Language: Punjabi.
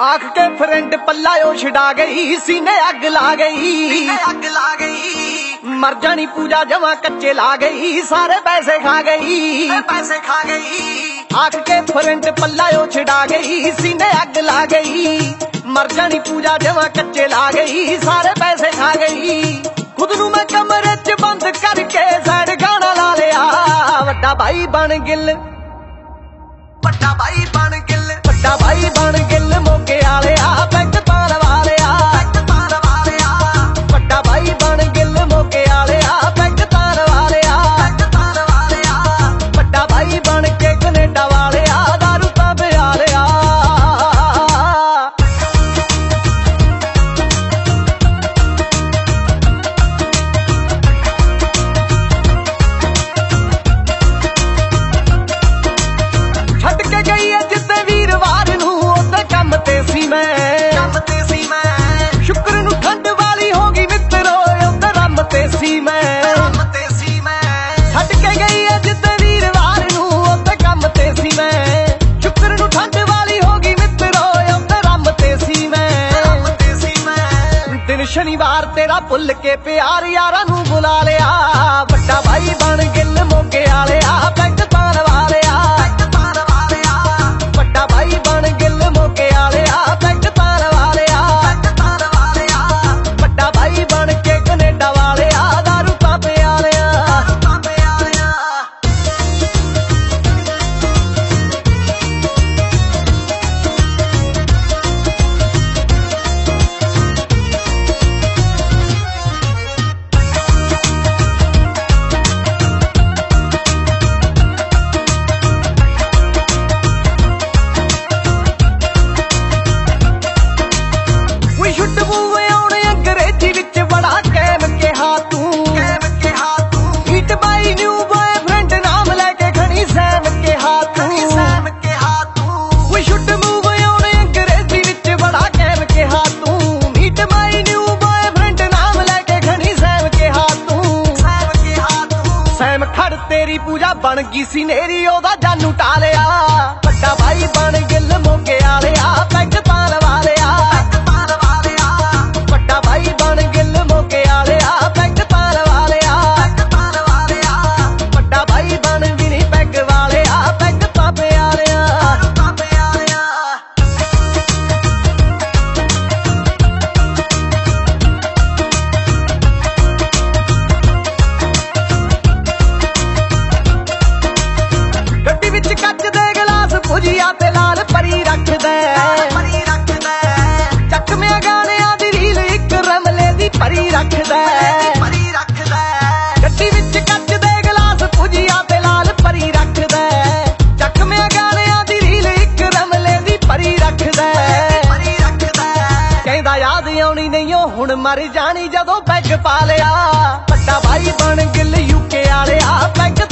ਆਖ ਕੇ ਫਰੈਂਡ ਪੱਲਾ ਉਹ ਛਡਾ ਗਈ ਸੀਨੇ ਅੱਗ ਲਾ ਗਈ। ਅੱਗ ਲਾ ਗਈ। ਮਰ ਜਾਣੀ ਪੂਜਾ ਜਮਾ ਕੱਚੇ ਲਾ ਗਈ ਸਾਰੇ ਪੈਸੇ ਖਾ ਗਈ। ਪੈਸੇ ਖਾ ਗਈ। ਆਖ ਕੇ ਫਰੈਂਡ ਪੱਲਾ ਉਹ ਛਡਾ ਗਈ ਸੀਨੇ ਅੱਗ ਲਾ ਗਈ। ਮਰ ਜਾਣੀ ਪੂਜਾ ਜਮਾ ਕੱਚੇ ਲਾ ਗਈ ਸਾਰੇ ਪੈਸੇ ਖਾ ਗਈ। ਖੁਦ ਨੂੰ ਮੈਂ ਕਮਰੇ 'ਚ ਬੰਦ ਕਰਕੇ ਸੈਡ ਗਾਣਾ ਲਾ ਲਿਆ। ਵੱਡਾ ਭਾਈ ਬਣ ਗਿੱਲ। ਵੱਡਾ ਭਾਈ ਬਣ ਗਿੱਲ। ਵੱਡਾ ਭਾਈ ਬਣ ਗਿੱਲ ਮੋਕੇ ਵਾਲਿਆ ਬੈਂਕ ਦਿਨ ਤੇਰਾ ਭੁੱਲ ਕੇ ਪਿਆਰ ਯਾਰਾਂ ਨੂੰ ਬੁਲਾ ਲਿਆ। ਵੱਡਾ ਭਾਈ ਬਣ ਗਿੱਲ ਮੋਗੇ ਵਾਲਿਆ, ਬੈਂਕ ਪਾਣ ਵਾਲਿਆ ਤੂੰ ਮੂਵ ਆਉਣੇ ਅੰਗਰੇਜ਼ੀ ਵਿੱਚ ਬੜਾ ਕੈਮ ਕਿਹਾ ਤੂੰ। ਮੀਟ ਮਾਈ ਨਿਊ ਬॉयਫ੍ਰੈਂਡ ਨਾਮ ਲੈ ਕੇ ਖਣੀ ਸੈਮ ਕਿਹਾ ਤੂੰ। ਸੈਮ ਕਿਹਾ ਤੂੰ। ਸੈਮ ਖੜ ਤੇਰੀ ਪੂਜਾ ਬਣ ਗਈ ਸੀ ਨੇਰੀ, ਉਹਦਾ ਜਾਨੂ ਟਾਲਿਆ। ਵੱਡਾ ਭਾਈ ਬਣ ਗਿੱਲ ਮੋਗੇ ਆਉਣੀ ਨਹੀਂ, ਉਹ ਹੁਣ ਮਰ ਜਾਣੀ ਜਦੋਂ ਪੈਗ ਪਾ ਲਿਆ। ਵੱਡਾ ਭਾਈ ਬਣ ਗਿੱਲ ਯੂਕੇ ਵਾਲਿਆ, ਪੈਗ